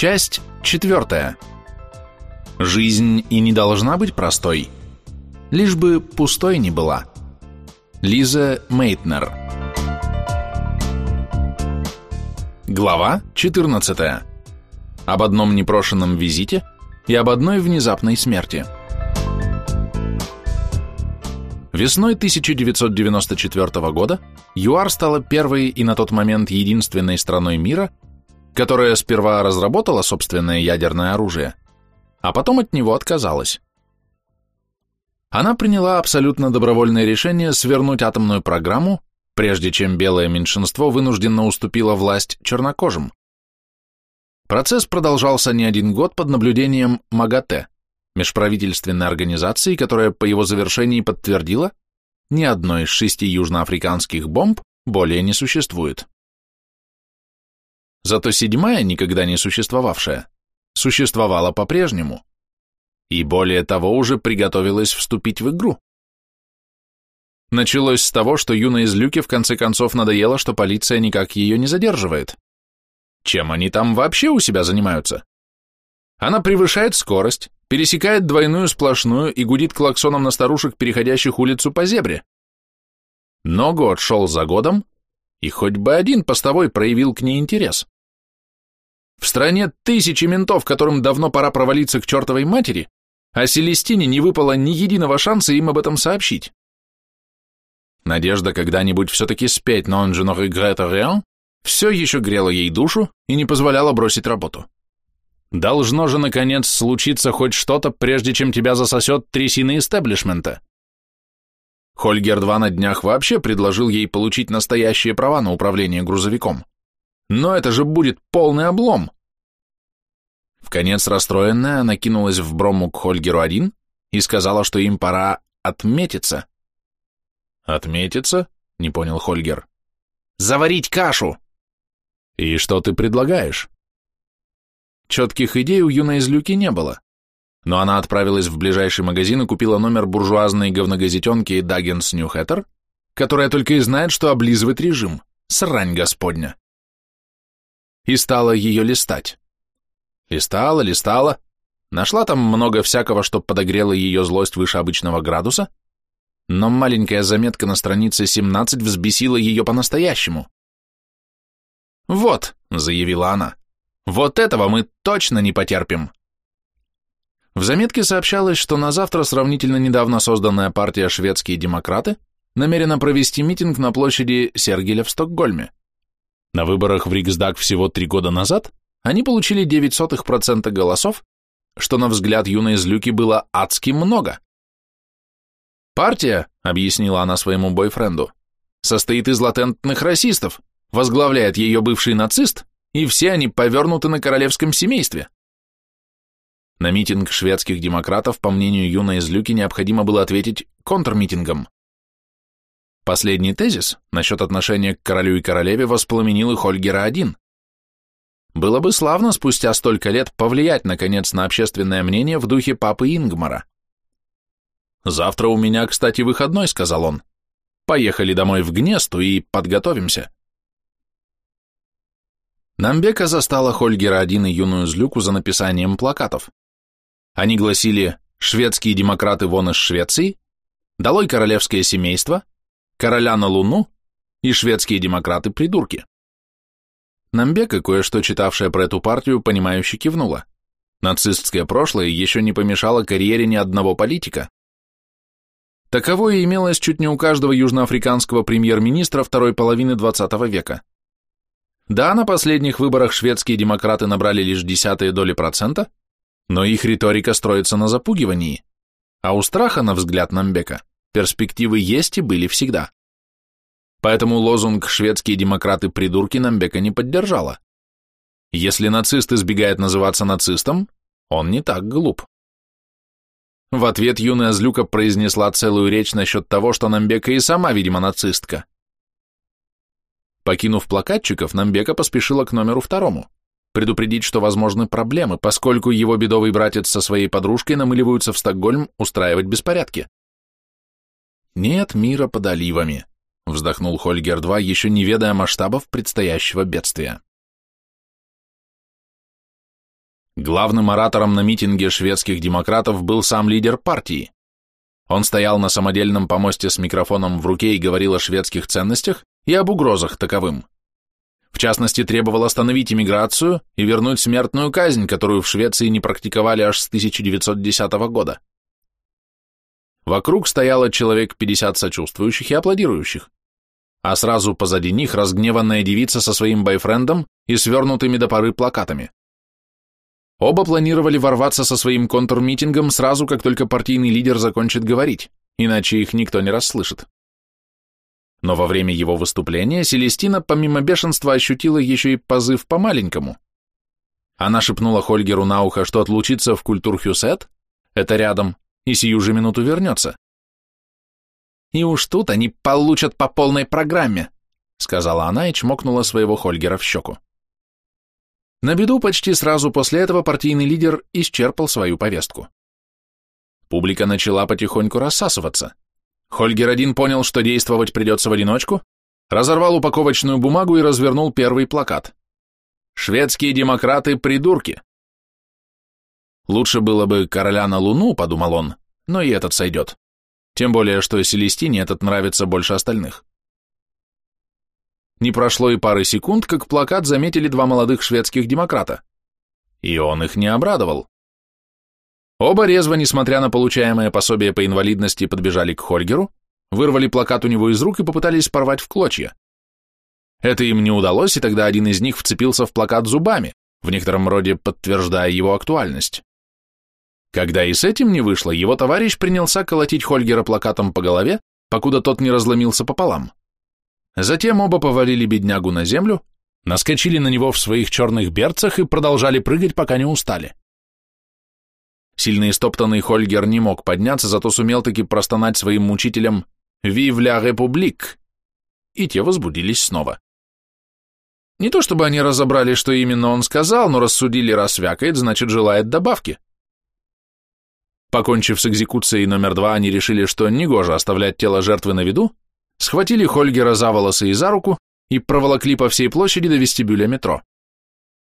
Часть четвертая. Жизнь и не должна быть простой, лишь бы пустой не была. Лиза Мейтнер. Глава 14. Об одном непрошенном визите и об одной внезапной смерти. Весной 1994 года ЮАР стала первой и на тот момент единственной страной мира, которая сперва разработала собственное ядерное оружие, а потом от него отказалась. Она приняла абсолютно добровольное решение свернуть атомную программу, прежде чем белое меньшинство вынужденно уступило власть чернокожим. Процесс продолжался не один год под наблюдением МАГАТЭ, межправительственной организации, которая по его завершении подтвердила, ни одной из шести южноафриканских бомб более не существует. Зато седьмая, никогда не существовавшая, существовала по-прежнему. И более того, уже приготовилась вступить в игру. Началось с того, что юной из Люки в конце концов надоело, что полиция никак ее не задерживает. Чем они там вообще у себя занимаются? Она превышает скорость, пересекает двойную сплошную и гудит клаксоном на старушек, переходящих улицу по зебре. Но год шел за годом, и хоть бы один постовой проявил к ней интерес. В стране тысячи ментов, которым давно пора провалиться к чертовой матери, а Селестине не выпало ни единого шанса им об этом сообщить. Надежда когда-нибудь все-таки спеть «Non je ne regrette rien» все еще грела ей душу и не позволяла бросить работу. Должно же, наконец, случиться хоть что-то, прежде чем тебя засосет трясины истеблишмента. Хольгер-2 на днях вообще предложил ей получить настоящие права на управление грузовиком. Но это же будет полный облом. В конец расстроенная, она кинулась в брому к Хольгеру-1 и сказала, что им пора отметиться. «Отметиться?» — не понял Хольгер. «Заварить кашу!» «И что ты предлагаешь?» Четких идей у юной излюки не было но она отправилась в ближайший магазин и купила номер буржуазной говногазетенки Даггинс Ньюхэттер, которая только и знает, что облизывает режим. Срань господня. И стала ее листать. Листала, листала, нашла там много всякого, что подогрело ее злость выше обычного градуса, но маленькая заметка на странице 17 взбесила ее по-настоящему. «Вот», — заявила она, — «вот этого мы точно не потерпим». В заметке сообщалось, что на завтра сравнительно недавно созданная партия «Шведские демократы» намерена провести митинг на площади Сергеля в Стокгольме. На выборах в Риксдаг всего три года назад они получили 0,09% голосов, что на взгляд юной злюки было адски много. «Партия», — объяснила она своему бойфренду, — «состоит из латентных расистов, возглавляет ее бывший нацист, и все они повернуты на королевском семействе. На митинг шведских демократов, по мнению юной излюки, необходимо было ответить контрмитингом. Последний тезис насчет отношения к королю и королеве воспламенил и Хольгера-1. Было бы славно спустя столько лет повлиять, наконец, на общественное мнение в духе папы Ингмара. «Завтра у меня, кстати, выходной», — сказал он. «Поехали домой в Гнесту и подготовимся». Намбека застала Хольгера-1 и юную злюку за написанием плакатов. Они гласили «Шведские демократы вон из Швеции», «Долой королевское семейство», «Короля на Луну» и «Шведские демократы-придурки». Намбека, кое-что читавшая про эту партию, понимающе кивнула. Нацистское прошлое еще не помешало карьере ни одного политика. Таковое имелось чуть не у каждого южноафриканского премьер-министра второй половины XX века. Да, на последних выборах шведские демократы набрали лишь десятые доли процента, но их риторика строится на запугивании, а у страха, на взгляд Намбека, перспективы есть и были всегда. Поэтому лозунг «шведские демократы-придурки» Намбека не поддержала. Если нацист избегает называться нацистом, он не так глуп. В ответ юная злюка произнесла целую речь насчет того, что Намбека и сама, видимо, нацистка. Покинув плакатчиков, Намбека поспешила к номеру второму предупредить, что возможны проблемы, поскольку его бедовый братец со своей подружкой намыливаются в Стокгольм устраивать беспорядки. «Нет мира под оливами», — вздохнул Хольгер-2, еще не ведая масштабов предстоящего бедствия. Главным оратором на митинге шведских демократов был сам лидер партии. Он стоял на самодельном помосте с микрофоном в руке и говорил о шведских ценностях и об угрозах таковым. В частности, требовал остановить иммиграцию и вернуть смертную казнь, которую в Швеции не практиковали аж с 1910 года. Вокруг стояло человек 50 сочувствующих и аплодирующих, а сразу позади них разгневанная девица со своим бойфрендом и свернутыми до поры плакатами. Оба планировали ворваться со своим контрмитингом сразу, как только партийный лидер закончит говорить, иначе их никто не расслышит. Но во время его выступления Селестина помимо бешенства ощутила еще и позыв по-маленькому. Она шепнула Хольгеру на ухо, что отлучиться в культурхюсет, это рядом, и сию же минуту вернется. «И уж тут они получат по полной программе», сказала она и чмокнула своего Хольгера в щеку. На беду почти сразу после этого партийный лидер исчерпал свою повестку. Публика начала потихоньку рассасываться. Хольгер один понял, что действовать придется в одиночку, разорвал упаковочную бумагу и развернул первый плакат. «Шведские демократы – придурки!» Лучше было бы короля на луну, подумал он, но и этот сойдет. Тем более, что Селестине этот нравится больше остальных. Не прошло и пары секунд, как плакат заметили два молодых шведских демократа. И он их не обрадовал. Оба резво, несмотря на получаемое пособие по инвалидности, подбежали к Хольгеру, вырвали плакат у него из рук и попытались порвать в клочья. Это им не удалось, и тогда один из них вцепился в плакат зубами, в некотором роде подтверждая его актуальность. Когда и с этим не вышло, его товарищ принялся колотить Хольгера плакатом по голове, покуда тот не разломился пополам. Затем оба повалили беднягу на землю, наскочили на него в своих черных берцах и продолжали прыгать, пока не устали. Сильно истоптанный Хольгер не мог подняться, зато сумел таки простонать своим мучителям «Вив ля републик!» И те возбудились снова. Не то чтобы они разобрали, что именно он сказал, но рассудили, раз вякает, значит, желает добавки. Покончив с экзекуцией номер два, они решили, что негоже оставлять тело жертвы на виду, схватили Хольгера за волосы и за руку и проволокли по всей площади до вестибюля метро.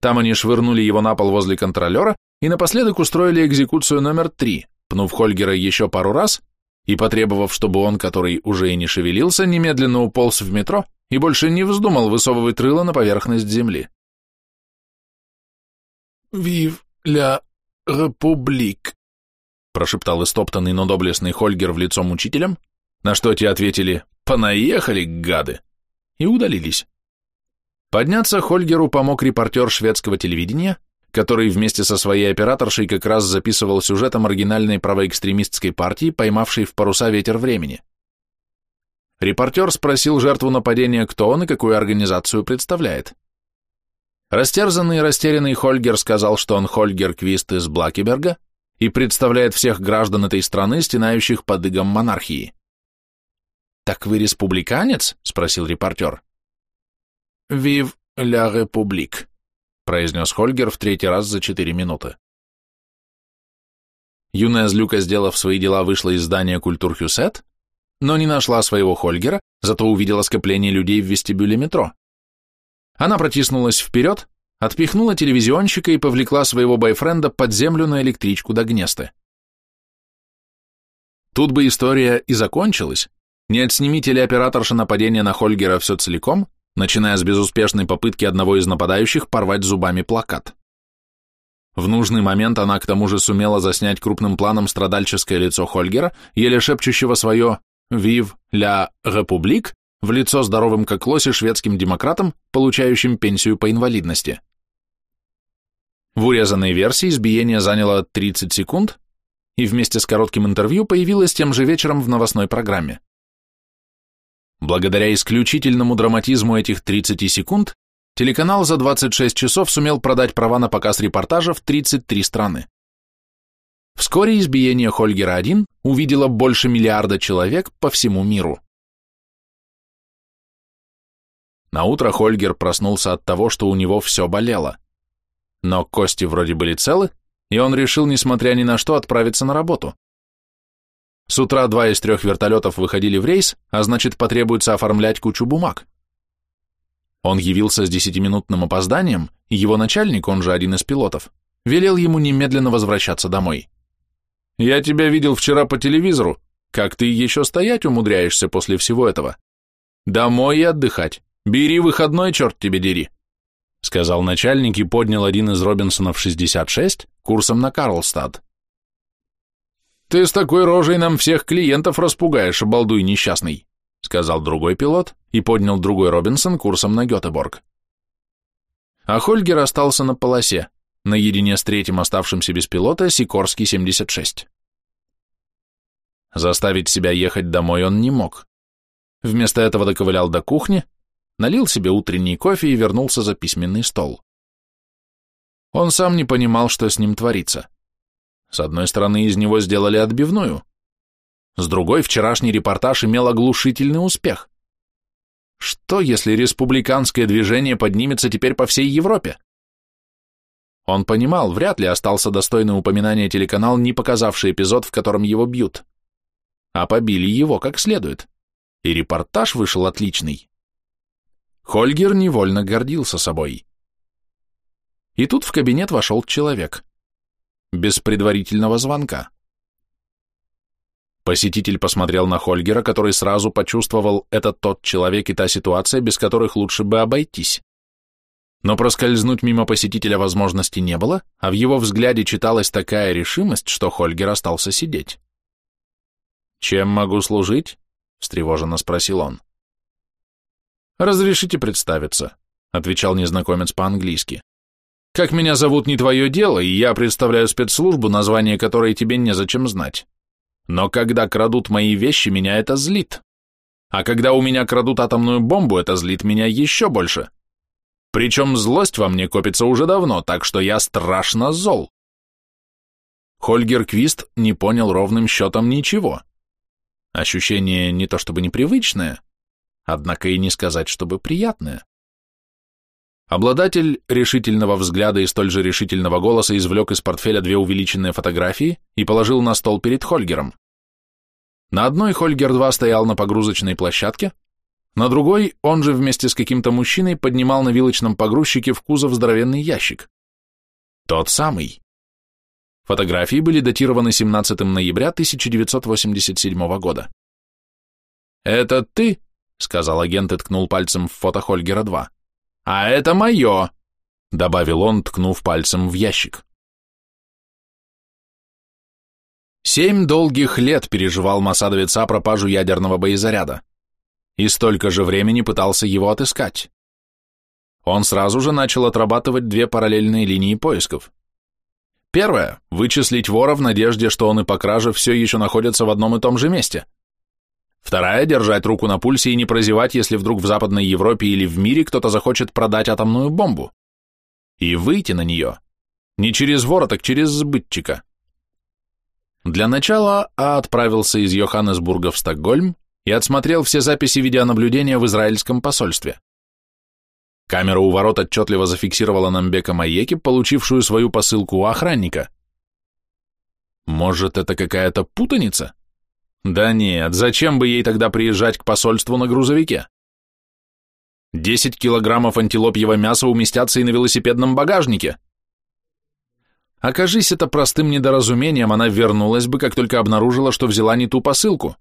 Там они швырнули его на пол возле контролера и напоследок устроили экзекуцию номер три, пнув Хольгера еще пару раз и потребовав, чтобы он, который уже и не шевелился, немедленно уполз в метро и больше не вздумал высовывать рыло на поверхность земли. «Вив ля републик», прошептал истоптанный, но доблестный Хольгер в лицо мучителям, на что те ответили «Понаехали, гады!» и удалились. Подняться Хольгеру помог репортер шведского телевидения, который вместе со своей операторшей как раз записывал сюжет о маргинальной правоэкстремистской партии, поймавшей в паруса ветер времени. Репортер спросил жертву нападения, кто он и какую организацию представляет. Растерзанный и растерянный Хольгер сказал, что он Хольгер Квист из Блакеберга и представляет всех граждан этой страны, стенающих под игом монархии. «Так вы республиканец?» — спросил репортер. «Вив ля републик», — произнес Хольгер в третий раз за четыре минуты. Юная злюка, сделав свои дела, вышла из здания Культурхюсет, но не нашла своего Хольгера, зато увидела скопление людей в вестибюле метро. Она протиснулась вперед, отпихнула телевизионщика и повлекла своего бойфренда под землю на электричку до Гнесты. Тут бы история и закончилась, не отсними телеоператорша нападения на Хольгера все целиком, начиная с безуспешной попытки одного из нападающих порвать зубами плакат. В нужный момент она к тому же сумела заснять крупным планом страдальческое лицо Хольгера, еле шепчущего свое «Вив ля Републик» в лицо здоровым как лоси шведским демократам, получающим пенсию по инвалидности. В урезанной версии избиение заняло 30 секунд и вместе с коротким интервью появилось тем же вечером в новостной программе. Благодаря исключительному драматизму этих 30 секунд, телеканал за 26 часов сумел продать права на показ репортажа в 33 страны. Вскоре избиение Хольгера-1 увидело больше миллиарда человек по всему миру. На утро Хольгер проснулся от того, что у него все болело. Но кости вроде были целы, и он решил, несмотря ни на что, отправиться на работу. С утра два из трех вертолетов выходили в рейс, а значит потребуется оформлять кучу бумаг. Он явился с десятиминутным опозданием, и его начальник, он же один из пилотов, велел ему немедленно возвращаться домой. «Я тебя видел вчера по телевизору. Как ты еще стоять умудряешься после всего этого? Домой и отдыхать. Бери выходной, черт тебе дери!» Сказал начальник и поднял один из Робинсонов 66 курсом на Карлстад. «Ты с такой рожей нам всех клиентов распугаешь, обалдуй несчастный», сказал другой пилот и поднял другой Робинсон курсом на Гетеборг. А Хольгер остался на полосе, наедине с третьим оставшимся без пилота Сикорский 76. Заставить себя ехать домой он не мог. Вместо этого доковылял до кухни, налил себе утренний кофе и вернулся за письменный стол. Он сам не понимал, что с ним творится. С одной стороны, из него сделали отбивную. С другой, вчерашний репортаж имел оглушительный успех. Что, если республиканское движение поднимется теперь по всей Европе? Он понимал, вряд ли остался достойный упоминания телеканал, не показавший эпизод, в котором его бьют. А побили его как следует. И репортаж вышел отличный. Хольгер невольно гордился собой. И тут в кабинет вошел человек. Без предварительного звонка. Посетитель посмотрел на Хольгера, который сразу почувствовал, это тот человек и та ситуация, без которых лучше бы обойтись. Но проскользнуть мимо посетителя возможности не было, а в его взгляде читалась такая решимость, что Хольгер остался сидеть. «Чем могу служить?» — встревоженно спросил он. «Разрешите представиться», — отвечал незнакомец по-английски. «Как меня зовут, не твое дело, и я представляю спецслужбу, название которой тебе незачем знать. Но когда крадут мои вещи, меня это злит. А когда у меня крадут атомную бомбу, это злит меня еще больше. Причем злость во мне копится уже давно, так что я страшно зол». Хольгер Квист не понял ровным счетом ничего. Ощущение не то чтобы непривычное, однако и не сказать, чтобы приятное. Обладатель решительного взгляда и столь же решительного голоса извлек из портфеля две увеличенные фотографии и положил на стол перед Хольгером. На одной Хольгер-2 стоял на погрузочной площадке, на другой он же вместе с каким-то мужчиной поднимал на вилочном погрузчике в кузов здоровенный ящик. Тот самый. Фотографии были датированы 17 ноября 1987 года. «Это ты?» Сказал агент и ткнул пальцем в фото Хольгера-2. «А это мое!» — добавил он, ткнув пальцем в ящик. Семь долгих лет переживал Масадовец А пропажу ядерного боезаряда и столько же времени пытался его отыскать. Он сразу же начал отрабатывать две параллельные линии поисков. Первая – вычислить вора в надежде, что он и по краже все еще находится в одном и том же месте – Вторая – держать руку на пульсе и не прозевать, если вдруг в Западной Европе или в мире кто-то захочет продать атомную бомбу. И выйти на нее. Не через вора, так через сбытчика. Для начала А отправился из Йоханнесбурга в Стокгольм и отсмотрел все записи видеонаблюдения в израильском посольстве. Камера у ворот отчетливо зафиксировала Намбека Маеки, получившую свою посылку у охранника. Может, это какая-то путаница? Да нет, зачем бы ей тогда приезжать к посольству на грузовике? Десять килограммов антилопьего мяса уместятся и на велосипедном багажнике. Окажись это простым недоразумением, она вернулась бы, как только обнаружила, что взяла не ту посылку.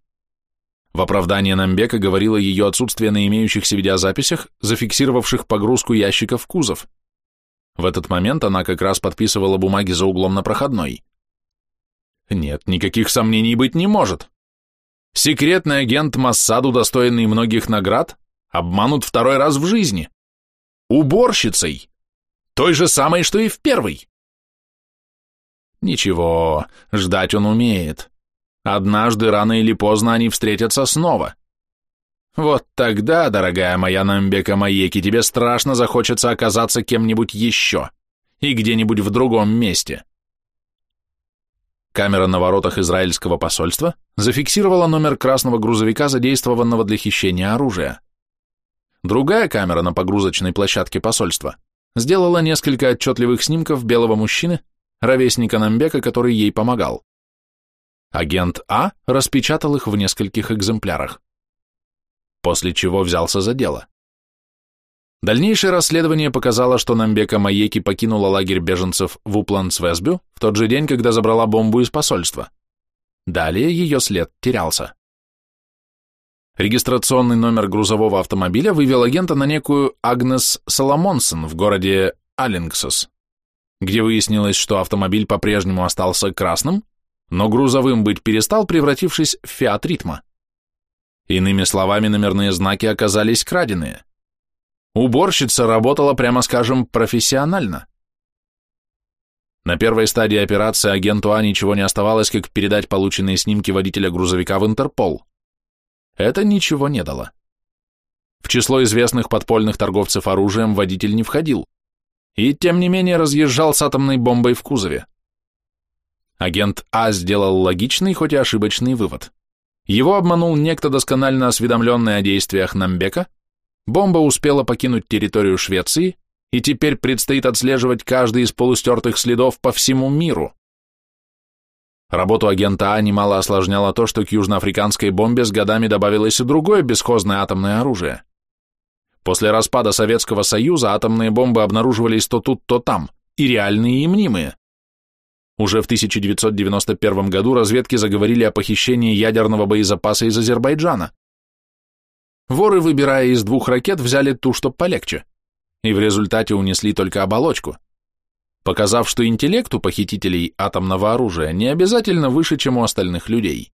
В оправдание Намбека говорило ее отсутствие на имеющихся видеозаписях, зафиксировавших погрузку ящика в кузов. В этот момент она как раз подписывала бумаги за углом на проходной. Нет, никаких сомнений быть не может. Секретный агент Массаду, достойный многих наград, обманут второй раз в жизни. Уборщицей. Той же самой, что и в первый. Ничего, ждать он умеет. Однажды, рано или поздно, они встретятся снова. Вот тогда, дорогая моя Намбека Маеки, тебе страшно захочется оказаться кем-нибудь еще и где-нибудь в другом месте. Камера на воротах израильского посольства зафиксировала номер красного грузовика, задействованного для хищения оружия. Другая камера на погрузочной площадке посольства сделала несколько отчетливых снимков белого мужчины, ровесника Намбека, который ей помогал. Агент А распечатал их в нескольких экземплярах. После чего взялся за дело. Дальнейшее расследование показало, что Намбека Маеки покинула лагерь беженцев в Упланд-Свесбю в тот же день, когда забрала бомбу из посольства. Далее ее след терялся. Регистрационный номер грузового автомобиля вывел агента на некую Агнес Соломонсон в городе Аллингсос, где выяснилось, что автомобиль по-прежнему остался красным, но грузовым быть перестал, превратившись в Фиат Ритма. Иными словами, номерные знаки оказались краденые. Уборщица работала, прямо скажем, профессионально. На первой стадии операции агенту А ничего не оставалось, как передать полученные снимки водителя грузовика в Интерпол. Это ничего не дало. В число известных подпольных торговцев оружием водитель не входил, и тем не менее разъезжал с атомной бомбой в кузове. Агент А сделал логичный, хоть и ошибочный вывод. Его обманул некто досконально осведомленный о действиях Намбека, бомба успела покинуть территорию Швеции, и теперь предстоит отслеживать каждый из полустертых следов по всему миру. Работу агента А немало осложняло то, что к южноафриканской бомбе с годами добавилось и другое бесхозное атомное оружие. После распада Советского Союза атомные бомбы обнаруживались то тут, то там, и реальные, и мнимые. Уже в 1991 году разведки заговорили о похищении ядерного боезапаса из Азербайджана. Воры, выбирая из двух ракет, взяли ту, что полегче, и в результате унесли только оболочку – показав, что интеллект у похитителей атомного оружия не обязательно выше, чем у остальных людей.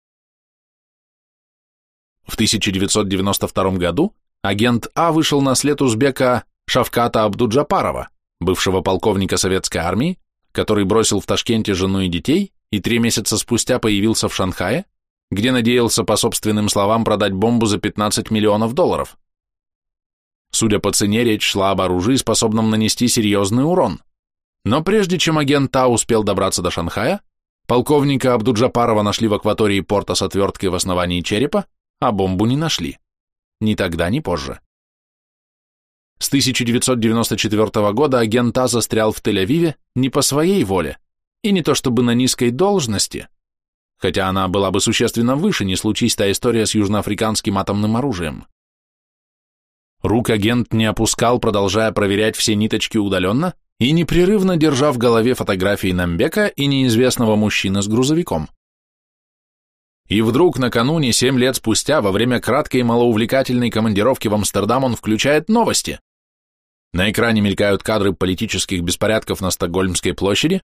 В 1992 году агент А вышел на след узбека Шавката Абдуджапарова, бывшего полковника советской армии, который бросил в Ташкенте жену и детей и три месяца спустя появился в Шанхае, где надеялся, по собственным словам, продать бомбу за 15 миллионов долларов. Судя по цене, речь шла об оружии, способном нанести серьезный урон – но прежде чем агент Та успел добраться до Шанхая, полковника Абдуджапарова нашли в акватории порта с отверткой в основании черепа, а бомбу не нашли. Ни тогда, ни позже. С 1994 года агент Та застрял в Тель-Авиве не по своей воле, и не то чтобы на низкой должности, хотя она была бы существенно выше, не случись та история с южноафриканским атомным оружием. Рук агент не опускал, продолжая проверять все ниточки удаленно, и непрерывно держа в голове фотографии Намбека и неизвестного мужчины с грузовиком. И вдруг накануне, семь лет спустя, во время краткой и малоувлекательной командировки в Амстердам он включает новости. На экране мелькают кадры политических беспорядков на Стокгольмской площади,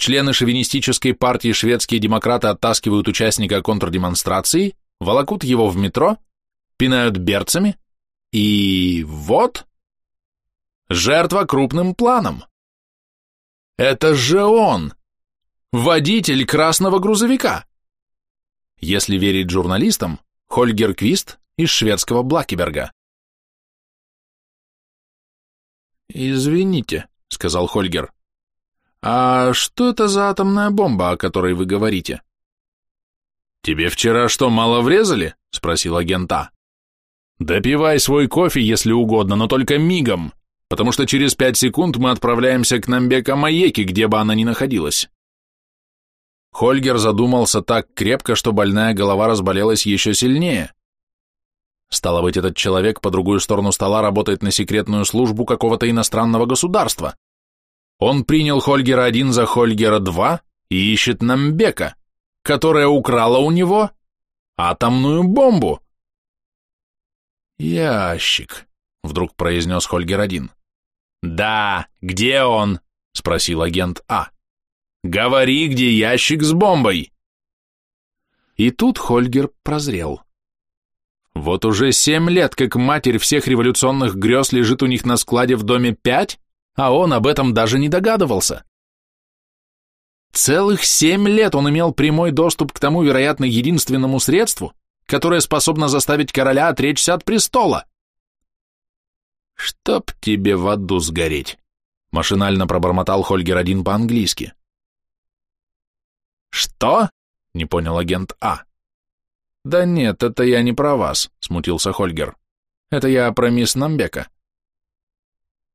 члены шовинистической партии шведские демократы оттаскивают участника контрдемонстрации, волокут его в метро, пинают берцами, и вот... Жертва крупным планом. Это же он! Водитель красного грузовика! Если верить журналистам, Хольгер Квист из шведского Блакиберга. «Извините», — сказал Хольгер. «А что это за атомная бомба, о которой вы говорите?» «Тебе вчера что, мало врезали?» — спросил агента. «Допивай свой кофе, если угодно, но только мигом потому что через пять секунд мы отправляемся к Намбека Маеки, где бы она ни находилась. Хольгер задумался так крепко, что больная голова разболелась еще сильнее. Стало быть, этот человек по другую сторону стола работает на секретную службу какого-то иностранного государства. Он принял Хольгера-1 за Хольгера-2 и ищет Намбека, которая украла у него атомную бомбу. «Ящик», — вдруг произнес Хольгер-1. «Да, где он?» — спросил агент А. «Говори, где ящик с бомбой!» И тут Хольгер прозрел. Вот уже семь лет, как матерь всех революционных грез лежит у них на складе в доме пять, а он об этом даже не догадывался. Целых семь лет он имел прямой доступ к тому, вероятно, единственному средству, которое способно заставить короля отречься от престола. «Чтоб тебе в аду сгореть!» — машинально пробормотал Хольгер один по-английски. «Что?» — не понял агент А. «Да нет, это я не про вас», — смутился Хольгер. «Это я про мисс Намбека».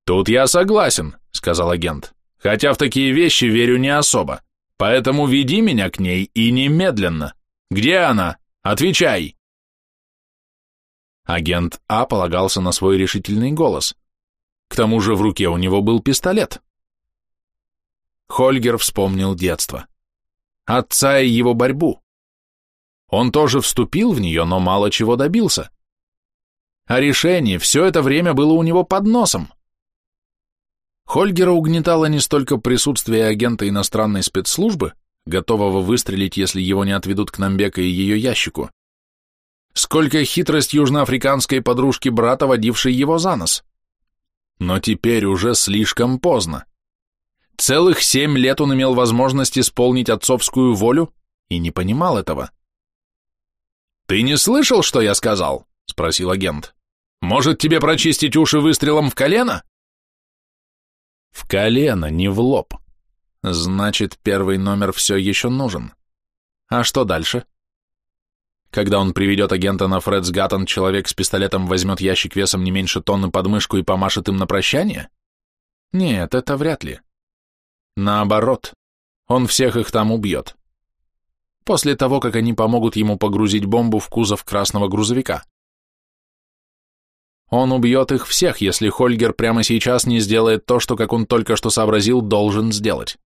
«Тут я согласен», — сказал агент, «хотя в такие вещи верю не особо, поэтому веди меня к ней и немедленно. Где она? Отвечай!» Агент А полагался на свой решительный голос. К тому же в руке у него был пистолет. Хольгер вспомнил детство. Отца и его борьбу. Он тоже вступил в нее, но мало чего добился. А решение все это время было у него под носом. Хольгера угнетало не столько присутствие агента иностранной спецслужбы, готового выстрелить, если его не отведут к Намбека и ее ящику, сколько хитрость южноафриканской подружки брата, водившей его за нос. Но теперь уже слишком поздно. Целых семь лет он имел возможность исполнить отцовскую волю и не понимал этого. «Ты не слышал, что я сказал?» — спросил агент. «Может, тебе прочистить уши выстрелом в колено?» В колено, не в лоб. Значит, первый номер все еще нужен. А что дальше? Когда он приведет агента на Фредс Гаттон, человек с пистолетом возьмет ящик весом не меньше тонны под мышку и помашет им на прощание? Нет, это вряд ли. Наоборот, он всех их там убьет. После того, как они помогут ему погрузить бомбу в кузов красного грузовика. Он убьет их всех, если Хольгер прямо сейчас не сделает то, что, как он только что сообразил, должен сделать.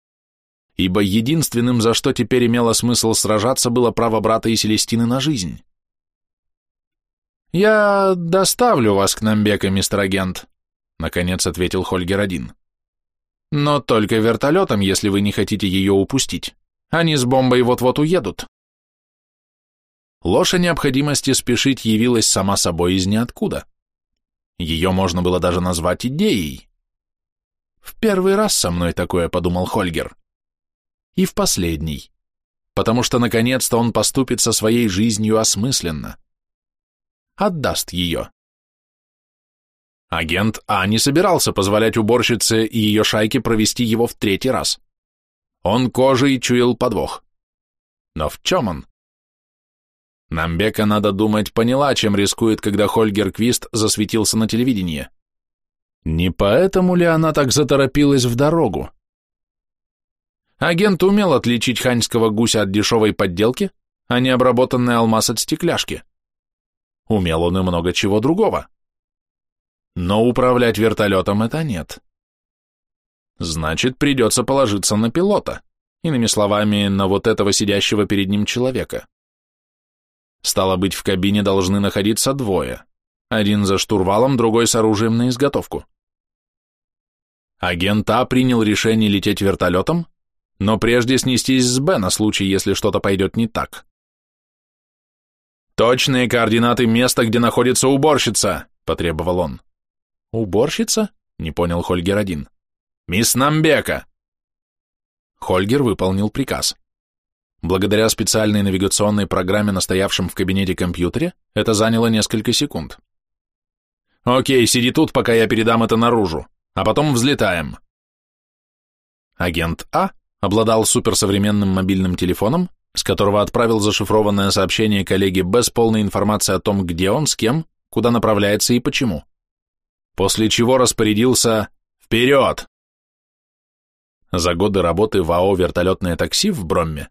Ибо единственным, за что теперь имело смысл сражаться, было право брата и Селестины на жизнь. «Я доставлю вас к Намбека, мистер агент», — наконец ответил Хольгер один. «Но только вертолетом, если вы не хотите ее упустить. Они с бомбой вот-вот уедут». Ложь о необходимости спешить явилась сама собой из ниоткуда. Ее можно было даже назвать идеей. «В первый раз со мной такое», — подумал Хольгер. «И в последний, потому что наконец-то он поступит со своей жизнью осмысленно. Отдаст ее». Агент А не собирался позволять уборщице и ее шайке провести его в третий раз. Он кожей чуял подвох. Но в чем он? Намбека, надо думать, поняла, чем рискует, когда Хольгер Квист засветился на телевидении. Не поэтому ли она так заторопилась в дорогу? Агент умел отличить ханьского гуся от дешевой подделки, а не обработанный алмаз от стекляшки. Умел он и много чего другого. Но управлять вертолетом это нет. Значит, придется положиться на пилота, иными словами, на вот этого сидящего перед ним человека. Стало быть, в кабине должны находиться двое. Один за штурвалом, другой с оружием на изготовку. Агент А принял решение лететь вертолетом, но прежде снестись с Б на случай, если что-то пойдет не так. «Точные координаты места, где находится уборщица», — потребовал он. «Уборщица?» — не понял Хольгер-1. «Мисс Намбека». Хольгер выполнил приказ. Благодаря специальной навигационной программе, настоявшем в кабинете компьютере, это заняло несколько секунд. «Окей, сиди тут, пока я передам это наружу, а потом взлетаем». Агент А обладал суперсовременным мобильным телефоном, с которого отправил зашифрованное сообщение коллеге Б с полной информацией о том, где он, с кем, куда направляется и почему. После чего распорядился «Вперед!». За годы работы в АО «Вертолетное такси» в Бромме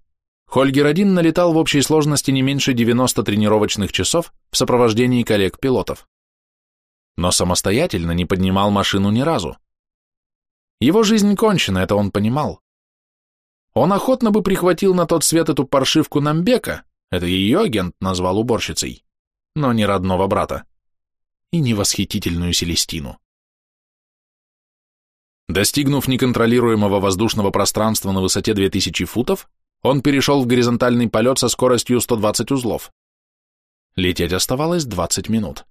Хольгер-1 налетал в общей сложности не меньше 90 тренировочных часов в сопровождении коллег-пилотов. Но самостоятельно не поднимал машину ни разу. Его жизнь кончена, это он понимал. Он охотно бы прихватил на тот свет эту паршивку Намбека, это ее агент назвал уборщицей, но не родного брата, и не восхитительную Селестину. Достигнув неконтролируемого воздушного пространства на высоте 2000 футов, он перешел в горизонтальный полет со скоростью 120 узлов. Лететь оставалось 20 минут.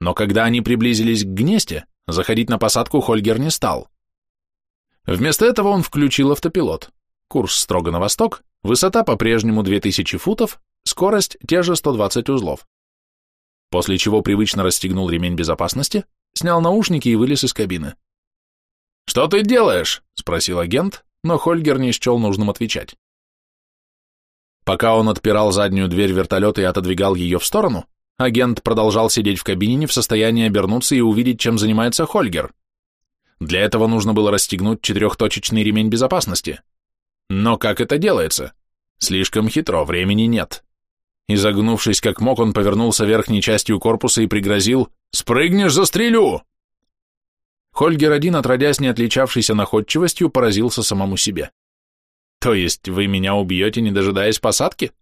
Но когда они приблизились к гнезде, заходить на посадку Хольгер не стал. Вместо этого он включил автопилот. Курс строго на восток, высота по-прежнему 2000 футов, скорость те же 120 узлов. После чего привычно расстегнул ремень безопасности, снял наушники и вылез из кабины. «Что ты делаешь?» — спросил агент, но Хольгер не счел нужным отвечать. Пока он отпирал заднюю дверь вертолета и отодвигал ее в сторону, агент продолжал сидеть в кабине не в состоянии обернуться и увидеть, чем занимается Хольгер. Для этого нужно было расстегнуть четырехточечный ремень безопасности. Но как это делается? Слишком хитро, времени нет. Изогнувшись как мог, он повернулся верхней частью корпуса и пригрозил «Спрыгнешь, застрелю!» Хольгер один, отродясь не отличавшийся находчивостью, поразился самому себе. То есть вы меня убьете, не дожидаясь посадки?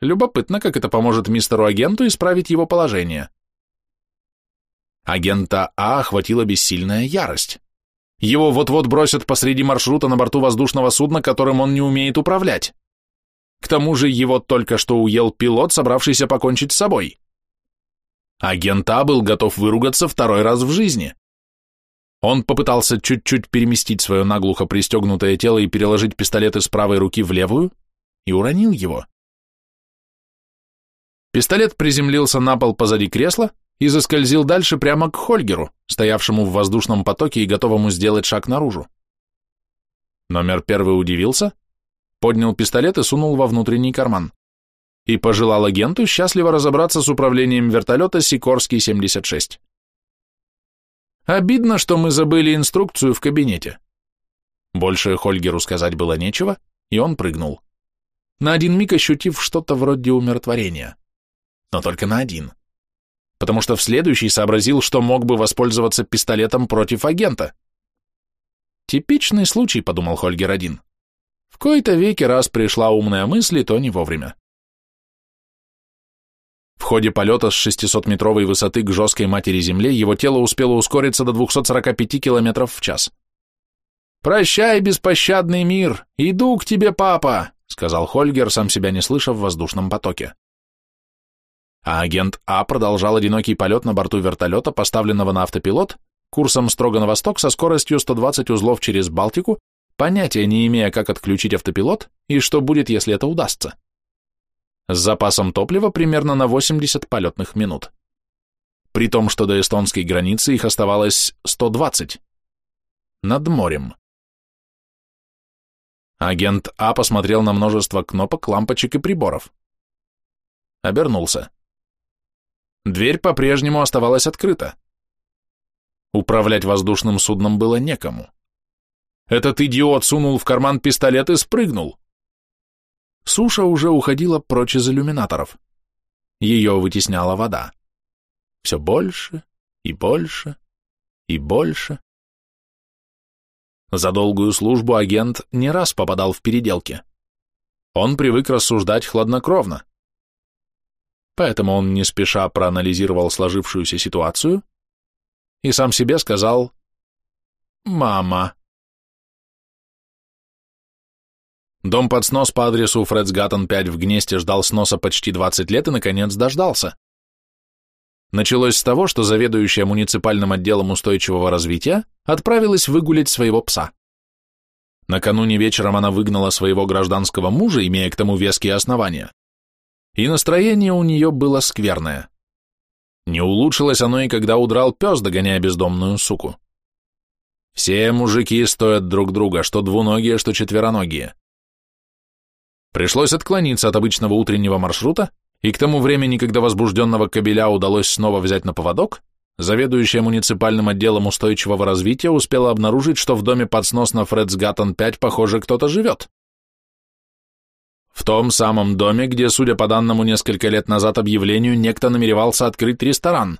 Любопытно, как это поможет мистеру-агенту исправить его положение. Агента А охватила бессильная ярость. Его вот-вот бросят посреди маршрута на борту воздушного судна, которым он не умеет управлять. К тому же его только что уел пилот, собравшийся покончить с собой. Агент А был готов выругаться второй раз в жизни. Он попытался чуть-чуть переместить свое наглухо пристегнутое тело и переложить пистолет из правой руки в левую и уронил его. Пистолет приземлился на пол позади кресла и заскользил дальше прямо к Хольгеру, стоявшему в воздушном потоке и готовому сделать шаг наружу. Номер первый удивился, поднял пистолет и сунул во внутренний карман. И пожелал агенту счастливо разобраться с управлением вертолета Сикорский-76. Обидно, что мы забыли инструкцию в кабинете. Больше Хольгеру сказать было нечего, и он прыгнул. На один миг ощутив что-то вроде умиротворения но только на один. Потому что в следующий сообразил, что мог бы воспользоваться пистолетом против агента. Типичный случай, подумал Хольгер один. В кои-то веки раз пришла умная мысль, и то не вовремя. В ходе полета с 600-метровой высоты к жесткой матери Земле его тело успело ускориться до 245 км в час. «Прощай, беспощадный мир! Иду к тебе, папа!» — сказал Хольгер, сам себя не слыша в воздушном потоке а агент А продолжал одинокий полет на борту вертолета, поставленного на автопилот, курсом строго на восток со скоростью 120 узлов через Балтику, понятия не имея, как отключить автопилот и что будет, если это удастся. С запасом топлива примерно на 80 полетных минут. При том, что до эстонской границы их оставалось 120. Над морем. Агент А посмотрел на множество кнопок, лампочек и приборов. Обернулся. Дверь по-прежнему оставалась открыта. Управлять воздушным судном было некому. Этот идиот сунул в карман пистолет и спрыгнул. Суша уже уходила прочь из иллюминаторов. Ее вытесняла вода. Все больше и больше и больше. За долгую службу агент не раз попадал в переделки. Он привык рассуждать хладнокровно поэтому он не спеша проанализировал сложившуюся ситуацию и сам себе сказал «Мама». Дом под снос по адресу Фредсгаттен 5 в Гнесте ждал сноса почти 20 лет и, наконец, дождался. Началось с того, что заведующая муниципальным отделом устойчивого развития отправилась выгулять своего пса. Накануне вечером она выгнала своего гражданского мужа, имея к тому веские основания, и настроение у нее было скверное. Не улучшилось оно и когда удрал пес, догоняя бездомную суку. Все мужики стоят друг друга, что двуногие, что четвероногие. Пришлось отклониться от обычного утреннего маршрута, и к тому времени, когда возбужденного кобеля удалось снова взять на поводок, заведующая муниципальным отделом устойчивого развития успела обнаружить, что в доме под снос на Фредсгаттен 5, похоже, кто-то живет. В том самом доме, где, судя по данному несколько лет назад объявлению, некто намеревался открыть ресторан.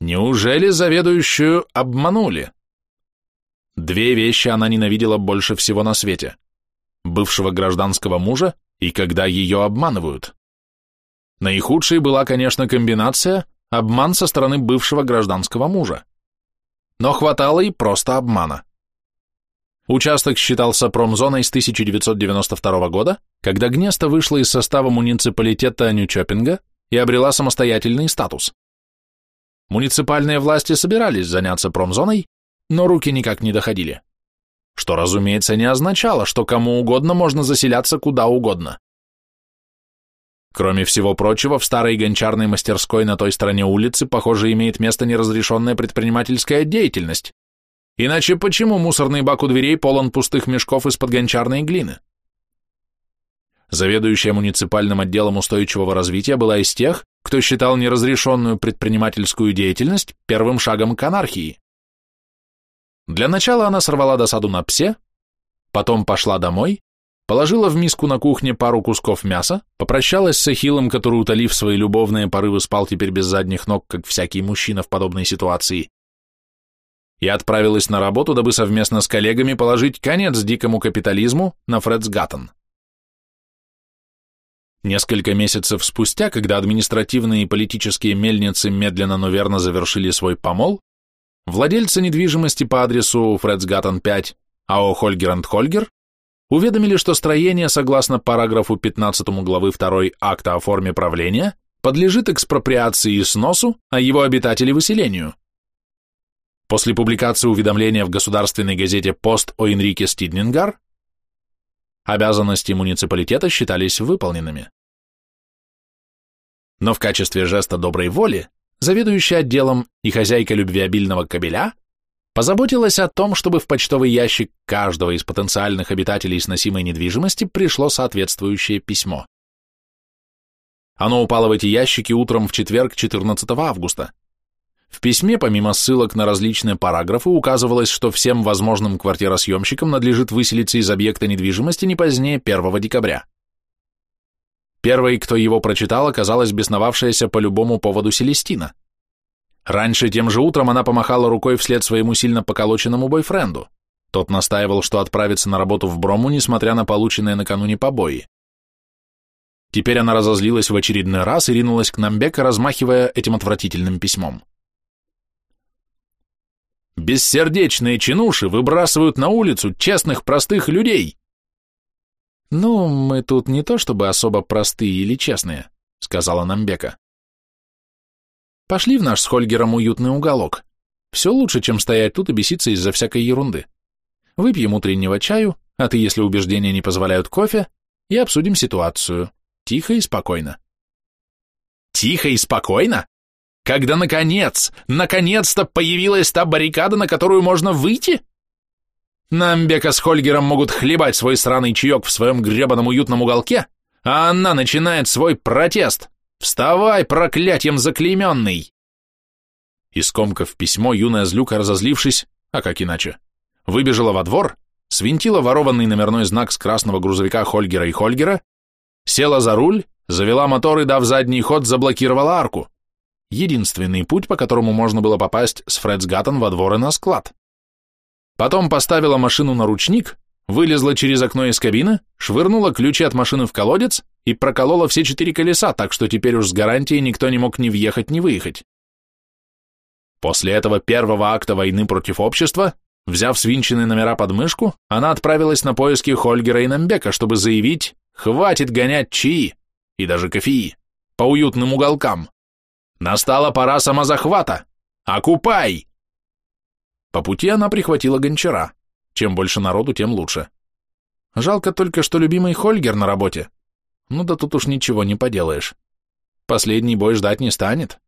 Неужели заведующую обманули? Две вещи она ненавидела больше всего на свете. Бывшего гражданского мужа и когда ее обманывают. Наихудшей была, конечно, комбинация обман со стороны бывшего гражданского мужа. Но хватало и просто обмана. Участок считался промзоной с 1992 года, когда Гнеста вышла из состава муниципалитета Нью-Чоппинга и обрела самостоятельный статус. Муниципальные власти собирались заняться промзоной, но руки никак не доходили. Что, разумеется, не означало, что кому угодно можно заселяться куда угодно. Кроме всего прочего, в старой гончарной мастерской на той стороне улицы, похоже, имеет место неразрешенная предпринимательская деятельность, Иначе почему мусорный бак у дверей полон пустых мешков из-под гончарной глины? Заведующая муниципальным отделом устойчивого развития была из тех, кто считал неразрешенную предпринимательскую деятельность первым шагом к анархии. Для начала она сорвала досаду на псе, потом пошла домой, положила в миску на кухне пару кусков мяса, попрощалась с Ахиллом, который, утолив свои любовные порывы, спал теперь без задних ног, как всякий мужчина в подобной ситуации, и отправилась на работу, дабы совместно с коллегами положить конец дикому капитализму на Фредсгаттен. Несколько месяцев спустя, когда административные и политические мельницы медленно, но верно завершили свой помол, владельцы недвижимости по адресу Фредсгаттен 5, АО Хольгер Хольгер, уведомили, что строение, согласно параграфу 15 главы 2 акта о форме правления, подлежит экспроприации и сносу, а его обитатели выселению. После публикации уведомления в государственной газете «Пост» о Энрике Стиднингар обязанности муниципалитета считались выполненными. Но в качестве жеста доброй воли заведующая отделом и хозяйка любвеобильного кабеля позаботилась о том, чтобы в почтовый ящик каждого из потенциальных обитателей сносимой недвижимости пришло соответствующее письмо. Оно упало в эти ящики утром в четверг 14 августа. В письме, помимо ссылок на различные параграфы, указывалось, что всем возможным квартиросъемщикам надлежит выселиться из объекта недвижимости не позднее 1 декабря. Первой, кто его прочитал, оказалась бесновавшаяся по любому поводу Селестина. Раньше тем же утром она помахала рукой вслед своему сильно поколоченному бойфренду. Тот настаивал, что отправится на работу в Брому, несмотря на полученные накануне побои. Теперь она разозлилась в очередной раз и ринулась к Намбека, размахивая этим отвратительным письмом. Бессердечные чинуши выбрасывают на улицу честных простых людей. Ну, мы тут не то чтобы особо простые или честные, сказала Намбека. Пошли в наш с Хольгером уютный уголок. Все лучше, чем стоять тут и беситься из-за всякой ерунды. Выпьем утреннего чаю, а ты, если убеждения не позволяют кофе, и обсудим ситуацию. Тихо и спокойно. Тихо и спокойно? когда, наконец, наконец-то появилась та баррикада, на которую можно выйти? Намбека с Хольгером могут хлебать свой сраный чаек в своем гребаном уютном уголке, а она начинает свой протест. Вставай, проклятием заклейменный! Искомкав письмо, юная злюка, разозлившись, а как иначе, выбежала во двор, свинтила ворованный номерной знак с красного грузовика Хольгера и Хольгера, села за руль, завела мотор и, дав задний ход, заблокировала арку единственный путь, по которому можно было попасть с Фредсгаттен во двор и на склад. Потом поставила машину на ручник, вылезла через окно из кабины, швырнула ключи от машины в колодец и проколола все четыре колеса, так что теперь уж с гарантией никто не мог ни въехать, ни выехать. После этого первого акта войны против общества, взяв свинченные номера под мышку, она отправилась на поиски Хольгера и Намбека, чтобы заявить «хватит гонять чаи» и даже кофеи по уютным уголкам. Настала пора самозахвата! Окупай!» По пути она прихватила гончара. Чем больше народу, тем лучше. Жалко только, что любимый Хольгер на работе. Ну да тут уж ничего не поделаешь. Последний бой ждать не станет.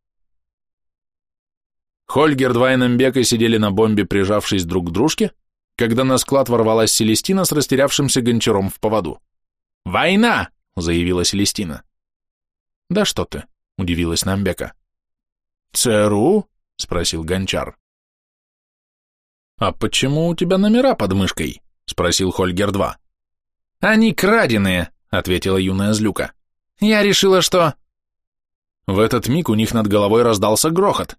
Хольгер, Двайненбек и сидели на бомбе, прижавшись друг к дружке, когда на склад ворвалась Селестина с растерявшимся гончаром в поводу. «Война!» — заявила Селестина. «Да что ты!» — удивилась Намбека. «ЦРУ?» — спросил Гончар. «А почему у тебя номера под мышкой?» — спросил Хольгер-2. «Они краденые», — ответила юная злюка. «Я решила, что...» В этот миг у них над головой раздался грохот.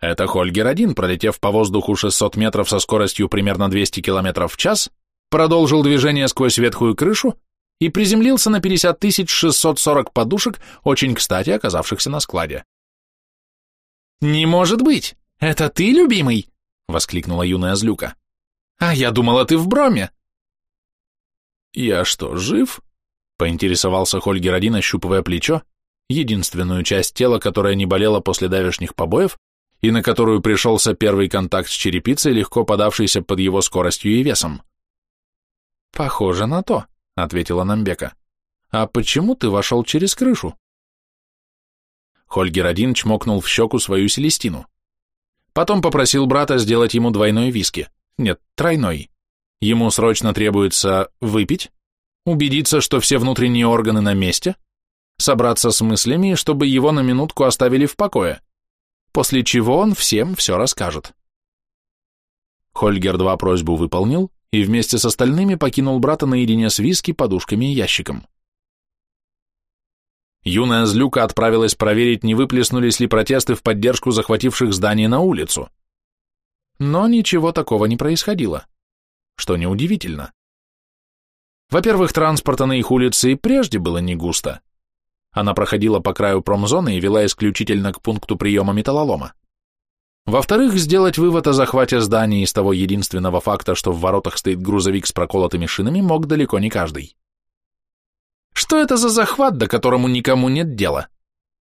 Это Хольгер-1, пролетев по воздуху 600 метров со скоростью примерно 200 км в час, продолжил движение сквозь ветхую крышу и приземлился на 50 640 подушек, очень кстати оказавшихся на складе. «Не может быть! Это ты, любимый?» — воскликнула юная злюка. «А я думала, ты в броме!» «Я что, жив?» — поинтересовался Хольгер один, ощупывая плечо, единственную часть тела, которая не болела после давешних побоев и на которую пришелся первый контакт с черепицей, легко подавшийся под его скоростью и весом. «Похоже на то», — ответила Намбека. «А почему ты вошел через крышу?» Хольгер один чмокнул в щеку свою Селестину. Потом попросил брата сделать ему двойной виски. Нет, тройной. Ему срочно требуется выпить, убедиться, что все внутренние органы на месте, собраться с мыслями, чтобы его на минутку оставили в покое, после чего он всем все расскажет. Хольгер два просьбу выполнил и вместе с остальными покинул брата наедине с виски, подушками и ящиком. Юная злюка отправилась проверить, не выплеснулись ли протесты в поддержку захвативших здание на улицу. Но ничего такого не происходило, что неудивительно. Во-первых, транспорта на их улице и прежде было не густо. Она проходила по краю промзоны и вела исключительно к пункту приема металлолома. Во-вторых, сделать вывод о захвате здания из того единственного факта, что в воротах стоит грузовик с проколотыми шинами, мог далеко не каждый. Что это за захват, до которому никому нет дела?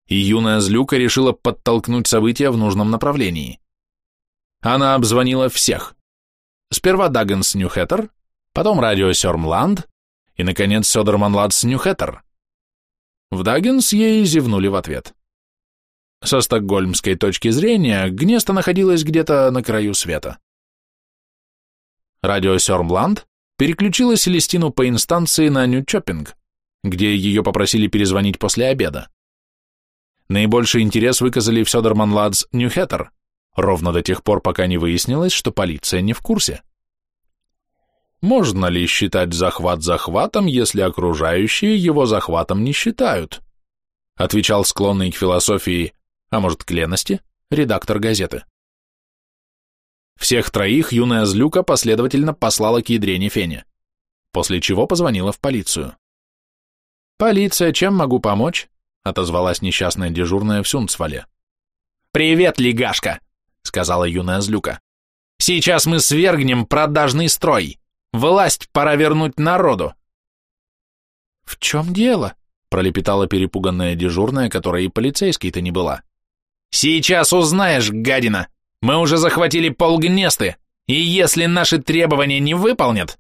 И юная злюка решила подтолкнуть события в нужном направлении. Она обзвонила всех. Сперва Даггенс Ньюхэттер, потом радио Сёрмланд и, наконец, Сёдерманладс Ньюхэттер. В Даггенс ей зевнули в ответ. Со стокгольмской точки зрения, Гнесто находилось где-то на краю света. Радио Сёрмланд переключила Селестину по инстанции на Нью-Чоппинг, где ее попросили перезвонить после обеда. Наибольший интерес выказали в Сёдерманладс Ньюхэттер, ровно до тех пор, пока не выяснилось, что полиция не в курсе. Можно ли считать захват захватом, если окружающие его захватом не считают? Отвечал склонный к философии, а может к лености, редактор газеты. Всех троих юная злюка последовательно послала к ядрене Фене, после чего позвонила в полицию. «Полиция, чем могу помочь?» — отозвалась несчастная дежурная в Сюнцвале. «Привет, легашка!» — сказала юная злюка. «Сейчас мы свергнем продажный строй!» Власть пора вернуть народу. В чем дело? Пролепетала перепуганная дежурная, которая и полицейской-то не была. Сейчас узнаешь, гадина. Мы уже захватили полгнесты, и если наши требования не выполнят...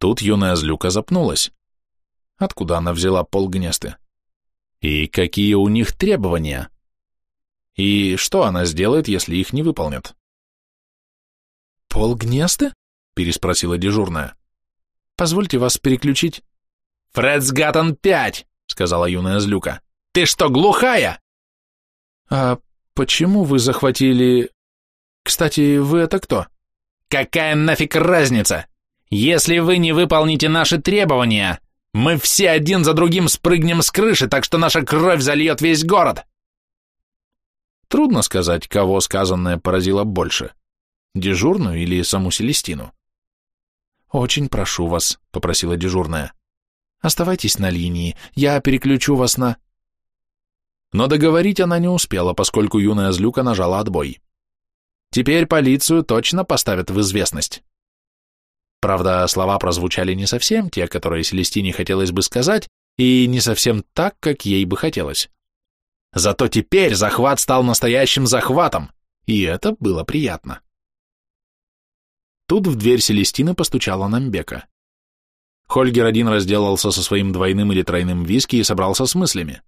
Тут юная злюка запнулась. Откуда она взяла полгнесты? И какие у них требования? И что она сделает, если их не выполнят? Полгнесты? переспросила дежурная. «Позвольте вас переключить». «Фредсгаттон 5!» — сказала юная злюка. «Ты что, глухая?» «А почему вы захватили... Кстати, вы это кто?» «Какая нафиг разница? Если вы не выполните наши требования, мы все один за другим спрыгнем с крыши, так что наша кровь зальет весь город!» Трудно сказать, кого сказанное поразило больше, дежурную или саму Селестину. «Очень прошу вас», — попросила дежурная. «Оставайтесь на линии, я переключу вас на...» Но договорить она не успела, поскольку юная злюка нажала отбой. Теперь полицию точно поставят в известность. Правда, слова прозвучали не совсем те, которые Селестине хотелось бы сказать, и не совсем так, как ей бы хотелось. Зато теперь захват стал настоящим захватом, и это было приятно. Тут в дверь Селестины постучала Намбека. Хольгер один разделался со своим двойным или тройным виски и собрался с мыслями.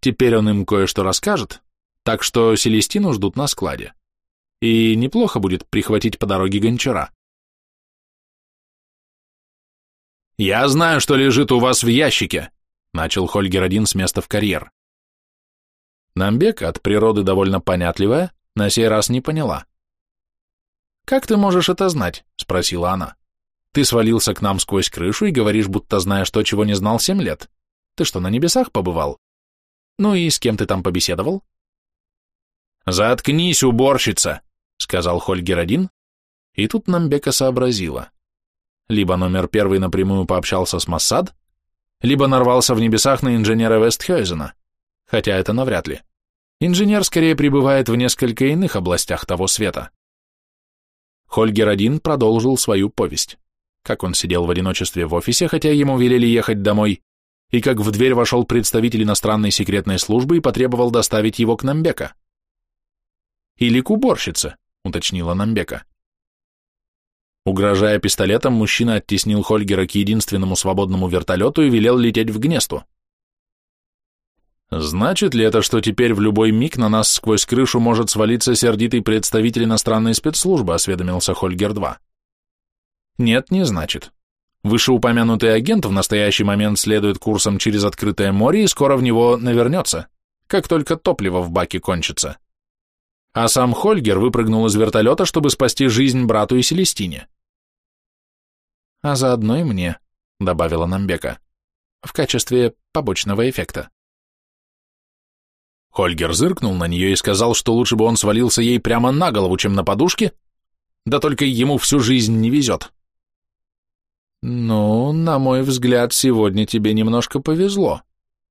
Теперь он им кое-что расскажет, так что Селестину ждут на складе. И неплохо будет прихватить по дороге гончара. «Я знаю, что лежит у вас в ящике», — начал Хольгер один с места в карьер. Намбек, от природы довольно понятливая, на сей раз не поняла. «Как ты можешь это знать?» — спросила она. «Ты свалился к нам сквозь крышу и говоришь, будто знаешь то, чего не знал семь лет. Ты что, на небесах побывал? Ну и с кем ты там побеседовал?» «Заткнись, уборщица!» — сказал Хольгер один, и тут нам Бека сообразила. Либо номер первый напрямую пообщался с Массад, либо нарвался в небесах на инженера Вестхёйзена, хотя это навряд ли. Инженер скорее пребывает в несколько иных областях того света. Хольгер один продолжил свою повесть. Как он сидел в одиночестве в офисе, хотя ему велели ехать домой, и как в дверь вошел представитель иностранной секретной службы и потребовал доставить его к Намбека. «Или к уборщице», — уточнила Намбека. Угрожая пистолетом, мужчина оттеснил Хольгера к единственному свободному вертолету и велел лететь в Гнесту. Значит ли это, что теперь в любой миг на нас сквозь крышу может свалиться сердитый представитель иностранной спецслужбы, осведомился Хольгер-2? Нет, не значит. Вышеупомянутый агент в настоящий момент следует курсом через открытое море и скоро в него навернется, как только топливо в баке кончится. А сам Хольгер выпрыгнул из вертолета, чтобы спасти жизнь брату и Селестине. А заодно и мне, добавила Намбека, в качестве побочного эффекта. Хольгер зыркнул на нее и сказал, что лучше бы он свалился ей прямо на голову, чем на подушке, да только ему всю жизнь не везет. «Ну, на мой взгляд, сегодня тебе немножко повезло»,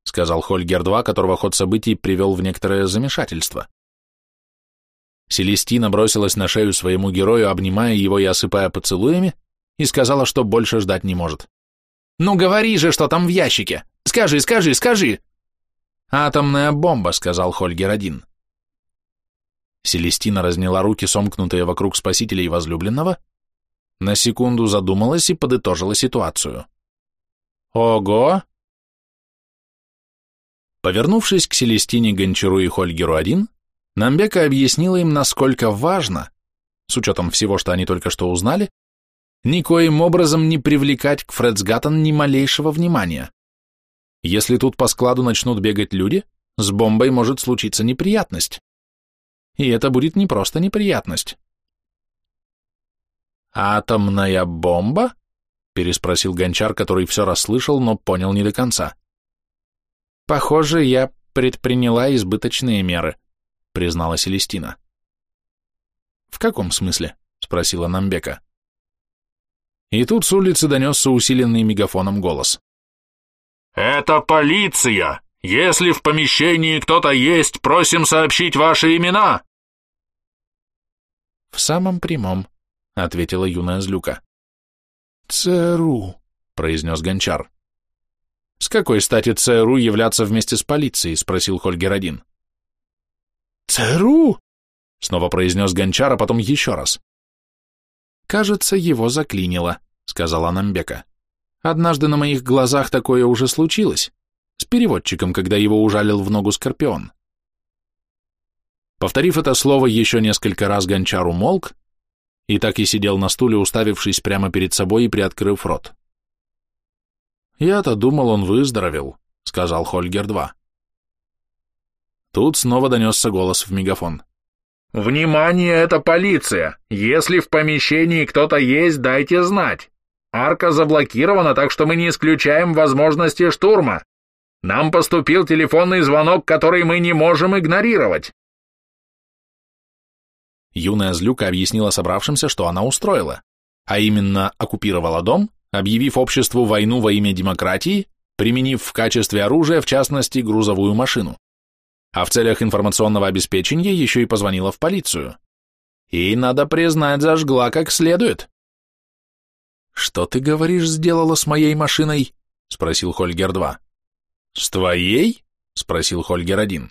сказал Хольгер-2, которого ход событий привел в некоторое замешательство. Селестина бросилась на шею своему герою, обнимая его и осыпая поцелуями, и сказала, что больше ждать не может. «Ну говори же, что там в ящике! Скажи, скажи, скажи!» «Атомная бомба», — сказал Хольгер-1. Селестина разняла руки, сомкнутые вокруг спасителя и возлюбленного, на секунду задумалась и подытожила ситуацию. «Ого!» Повернувшись к Селестине, Гончару и Хольгеру-1, Намбека объяснила им, насколько важно, с учетом всего, что они только что узнали, никоим образом не привлекать к Фредсгаттен ни малейшего внимания. Если тут по складу начнут бегать люди, с бомбой может случиться неприятность. И это будет не просто неприятность. «Атомная бомба?» — переспросил гончар, который все расслышал, но понял не до конца. «Похоже, я предприняла избыточные меры», — признала Селестина. «В каком смысле?» — спросила Намбека. И тут с улицы донесся усиленный мегафоном голос. «Это полиция! Если в помещении кто-то есть, просим сообщить ваши имена!» «В самом прямом», — ответила юная злюка. «ЦРУ», — произнес гончар. «С какой стати ЦРУ являться вместе с полицией?» — спросил Хольгер-1. «ЦРУ?» — снова произнес гончар, а потом еще раз. «Кажется, его заклинило», — сказала Намбека. «Однажды на моих глазах такое уже случилось. С переводчиком, когда его ужалил в ногу скорпион». Повторив это слово еще несколько раз, гончар умолк и так и сидел на стуле, уставившись прямо перед собой и приоткрыв рот. «Я-то думал, он выздоровел», — сказал Хольгер-2. Тут снова донесся голос в мегафон. «Внимание, это полиция! Если в помещении кто-то есть, дайте знать. Арка заблокирована, так что мы не исключаем возможности штурма. Нам поступил телефонный звонок, который мы не можем игнорировать». Юная злюка объяснила собравшимся, что она устроила, а именно оккупировала дом, объявив обществу войну во имя демократии, применив в качестве оружия, в частности, грузовую машину а в целях информационного обеспечения еще и позвонила в полицию. И, надо признать, зажгла как следует. «Что ты, говоришь, сделала с моей машиной?» — спросил Хольгер-2. «С твоей?» — спросил Хольгер-1.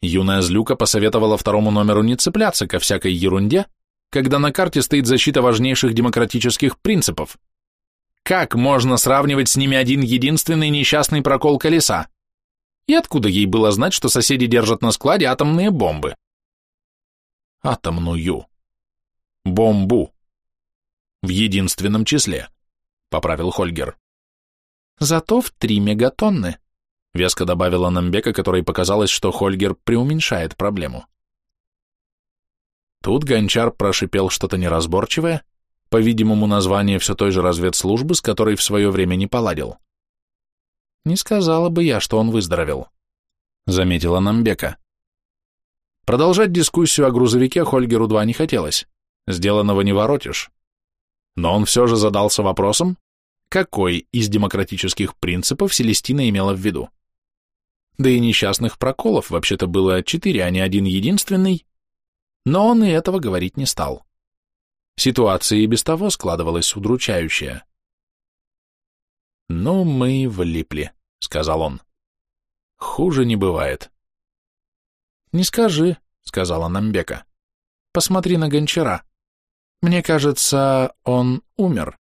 Юная злюка посоветовала второму номеру не цепляться ко всякой ерунде, когда на карте стоит защита важнейших демократических принципов. Как можно сравнивать с ними один единственный несчастный прокол колеса? И откуда ей было знать, что соседи держат на складе атомные бомбы? Атомную. Бомбу. В единственном числе, поправил Хольгер. Зато в три мегатонны, веско добавила Намбека, которой показалось, что Хольгер преуменьшает проблему. Тут Гончар прошипел что-то неразборчивое, по-видимому, название все той же разведслужбы, с которой в свое время не поладил. Не сказала бы я, что он выздоровел, заметила Намбека. Продолжать дискуссию о грузовике Хольгеру-2 не хотелось, сделанного не воротишь. Но он все же задался вопросом, какой из демократических принципов Селестина имела в виду. Да и несчастных проколов вообще-то было четыре, а не один единственный, но он и этого говорить не стал. Ситуация и без того складывалась удручающая. «Ну, мы влипли», — сказал он. «Хуже не бывает». «Не скажи», — сказала Намбека. «Посмотри на гончара. Мне кажется, он умер».